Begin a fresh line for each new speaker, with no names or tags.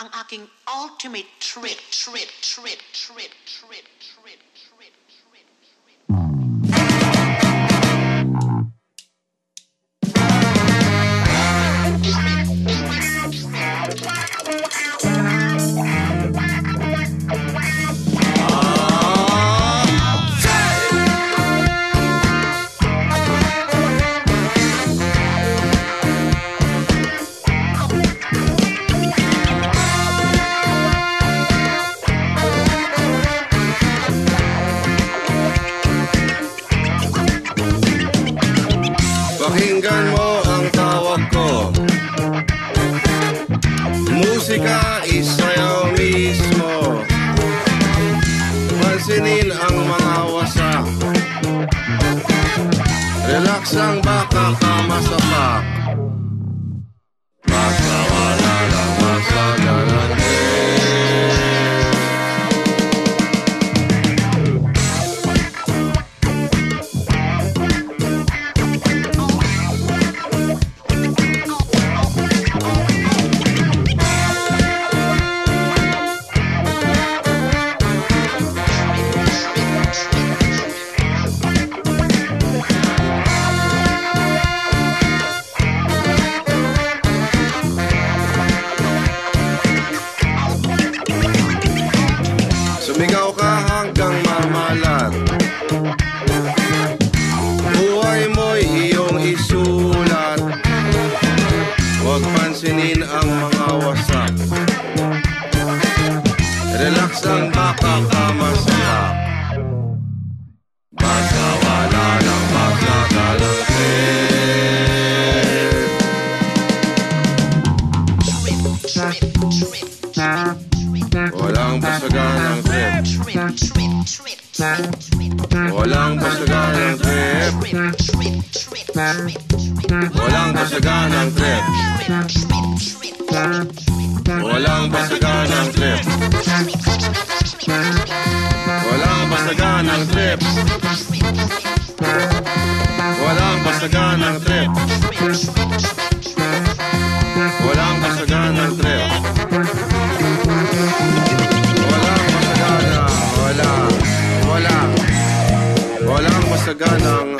ang aking ultimate trip, trip, trip, trip, trip, trip, trip,
Pakinggan mo ang tawag ko. Musika isayaw mismo. Pansinin ang mga wasak Relax ang baka kamasapak Basta pansinin ang mga wasak. Relax ang baka kamasak Basta wala lang magkakalang Walang basagan ng trip. Walang basagan ng trip. Walang basagan ng trip Walang basagan ng trip Walang basagan ng trip Walang basagan ng trip Walang basagan ng trip Walang masagana, wala, wala. Walang masaganang